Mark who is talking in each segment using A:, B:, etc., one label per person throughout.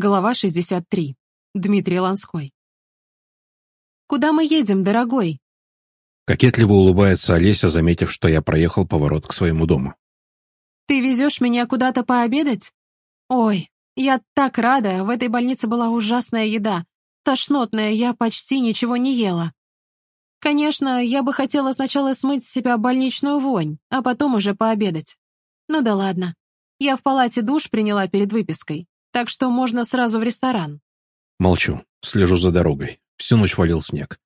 A: Глава 63. Дмитрий Ланской. «Куда мы едем, дорогой?»
B: Кокетливо улыбается Олеся, заметив, что я проехал поворот к своему дому.
A: «Ты везешь меня куда-то пообедать? Ой, я так рада, в этой больнице была ужасная еда. Тошнотная, я почти ничего не ела. Конечно, я бы хотела сначала смыть с себя больничную вонь, а потом уже пообедать. Ну да ладно. Я в палате душ приняла перед выпиской, так что можно сразу в ресторан.
B: Молчу, слежу за дорогой. Всю ночь валил снег.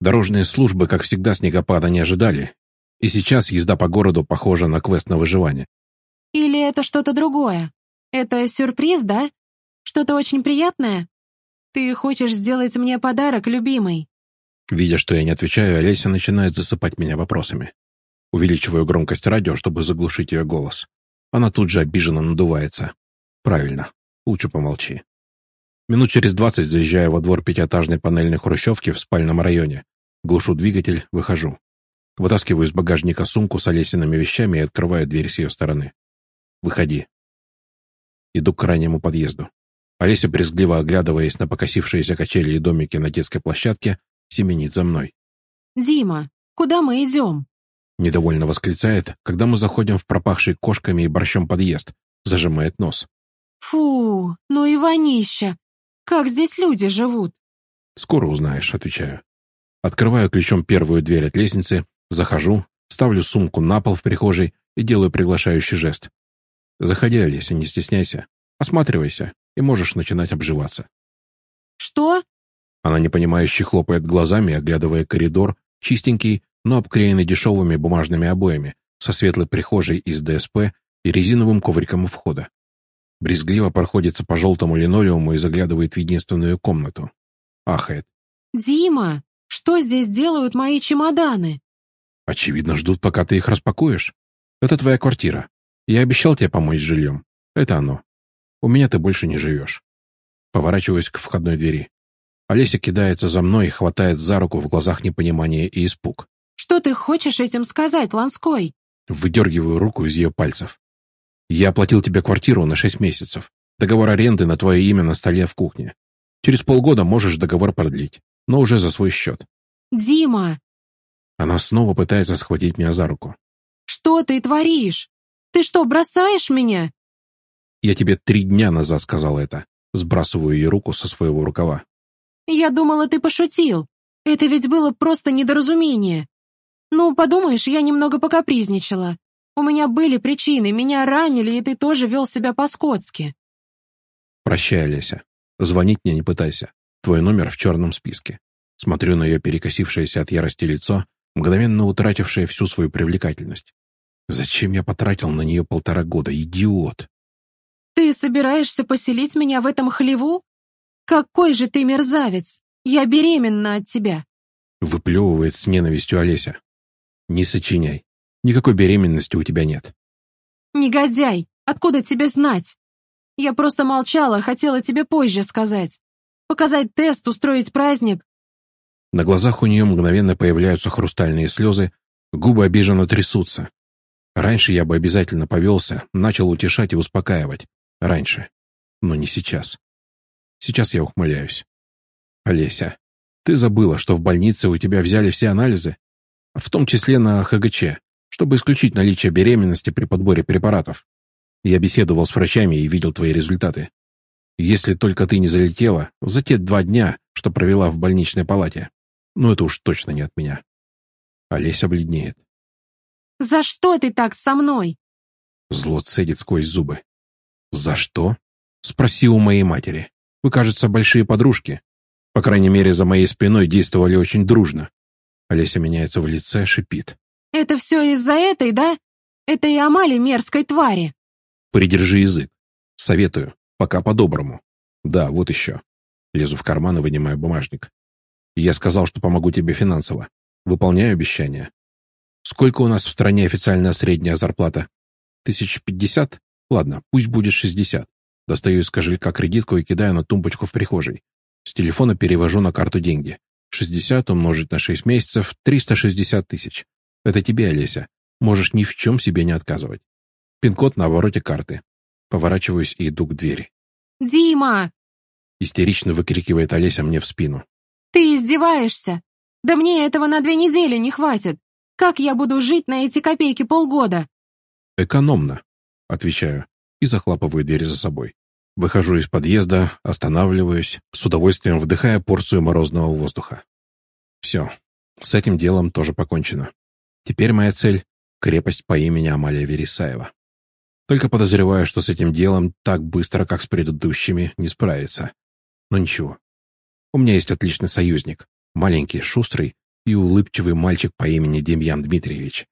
B: Дорожные службы, как всегда, снегопада не ожидали. И сейчас езда по городу похожа на квест на выживание.
A: Или это что-то другое? Это сюрприз, да? Что-то очень приятное? Ты хочешь сделать мне подарок, любимый?
B: Видя, что я не отвечаю, Олеся начинает засыпать меня вопросами. Увеличиваю громкость радио, чтобы заглушить ее голос. Она тут же обиженно надувается. Правильно, Лучше помолчи. Минут через двадцать заезжаю во двор пятиэтажной панельной хрущевки в спальном районе. Глушу двигатель, выхожу. Вытаскиваю из багажника сумку с Олесиными вещами и открываю дверь с ее стороны. «Выходи». Иду к крайнему подъезду. Олеся, брезгливо оглядываясь на покосившиеся качели и домики на детской площадке, семенит за мной.
A: «Дима, куда мы идем?»
B: Недовольно восклицает, когда мы заходим в пропахший кошками и борщом подъезд, зажимает нос.
A: Фу, ну и вонища. Как здесь люди живут?
B: Скоро узнаешь, отвечаю. Открываю ключом первую дверь от лестницы, захожу, ставлю сумку на пол в прихожей и делаю приглашающий жест. Заходи, Олеся, не стесняйся. Осматривайся, и можешь начинать обживаться.
A: Что?
B: Она непонимающе хлопает глазами, оглядывая коридор, чистенький, но обклеенный дешевыми бумажными обоями, со светлой прихожей из ДСП и резиновым ковриком у входа. Брезгливо проходится по желтому линолеуму и заглядывает в единственную комнату. Ахает.
A: «Дима, что здесь делают мои чемоданы?»
B: «Очевидно, ждут, пока ты их распакуешь. Это твоя квартира. Я обещал тебе помочь с жильем. Это оно. У меня ты больше не живешь». Поворачиваюсь к входной двери. Олеся кидается за мной и хватает за руку в глазах непонимание и испуг.
A: «Что ты хочешь этим сказать, Ланской?»
B: Выдергиваю руку из ее пальцев. Я оплатил тебе квартиру на шесть месяцев. Договор аренды на твое имя на столе в кухне. Через полгода можешь договор продлить, но уже за свой счет.
A: Дима!
B: Она снова пытается схватить меня за руку.
A: Что ты творишь? Ты что, бросаешь меня?
B: Я тебе три дня назад сказал это. Сбрасываю ее руку со своего рукава.
A: Я думала, ты пошутил. Это ведь было просто недоразумение. Ну, подумаешь, я немного покапризничала. У меня были причины, меня ранили, и ты тоже вел себя по-скотски.
B: Прощай, Олеся. Звонить мне не пытайся. Твой номер в черном списке. Смотрю на ее перекосившееся от ярости лицо, мгновенно утратившее всю свою привлекательность. Зачем я потратил на нее полтора года, идиот?
A: Ты собираешься поселить меня в этом хлеву? Какой же ты мерзавец! Я беременна от тебя!»
B: Выплевывает с ненавистью Олеся. «Не сочиняй. Никакой беременности у тебя нет.
A: Негодяй! Откуда тебе знать? Я просто молчала, хотела тебе позже сказать. Показать тест, устроить праздник.
B: На глазах у нее мгновенно появляются хрустальные слезы, губы обиженно трясутся. Раньше я бы обязательно повелся, начал утешать и успокаивать. Раньше. Но не сейчас. Сейчас я ухмыляюсь. Олеся, ты забыла, что в больнице у тебя взяли все анализы? В том числе на ХГЧ чтобы исключить наличие беременности при подборе препаратов. Я беседовал с врачами и видел твои результаты. Если только ты не залетела за те два дня, что провела в больничной палате. Но это уж точно не от меня. Олеся бледнеет.
A: «За что ты так со мной?»
B: Зло цедит сквозь зубы. «За что?» Спроси у моей матери. Вы, кажется, большие подружки. По крайней мере, за моей спиной действовали очень дружно. Олеся меняется в лице, шипит.
A: Это все из-за этой, да? Этой Амали мерзкой твари.
B: Придержи язык. Советую. Пока по-доброму. Да, вот еще. Лезу в карман и вынимаю бумажник. Я сказал, что помогу тебе финансово. Выполняю обещание. Сколько у нас в стране официальная средняя зарплата? Тысяч пятьдесят? Ладно, пусть будет шестьдесят. Достаю из кошелька кредитку и кидаю на тумбочку в прихожей. С телефона перевожу на карту деньги. Шестьдесят умножить на шесть месяцев – триста шестьдесят тысяч. Это тебе, Олеся. Можешь ни в чем себе не отказывать. Пин-код на обороте карты. Поворачиваюсь и иду к двери.
A: «Дима!»
B: Истерично выкрикивает Олеся мне в спину.
A: «Ты издеваешься? Да мне этого на две недели не хватит. Как я буду жить на эти копейки полгода?»
B: «Экономно», — отвечаю и захлапываю дверь за собой. Выхожу из подъезда, останавливаюсь, с удовольствием вдыхая порцию морозного воздуха. Все, с этим делом тоже покончено. Теперь моя цель — крепость по имени Амалия Вересаева. Только подозреваю, что с этим делом так быстро, как с предыдущими, не справиться. Но ничего. У меня есть отличный союзник, маленький, шустрый и улыбчивый мальчик по имени Демьян Дмитриевич.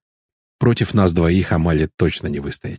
B: Против нас двоих Амале точно не выстоять.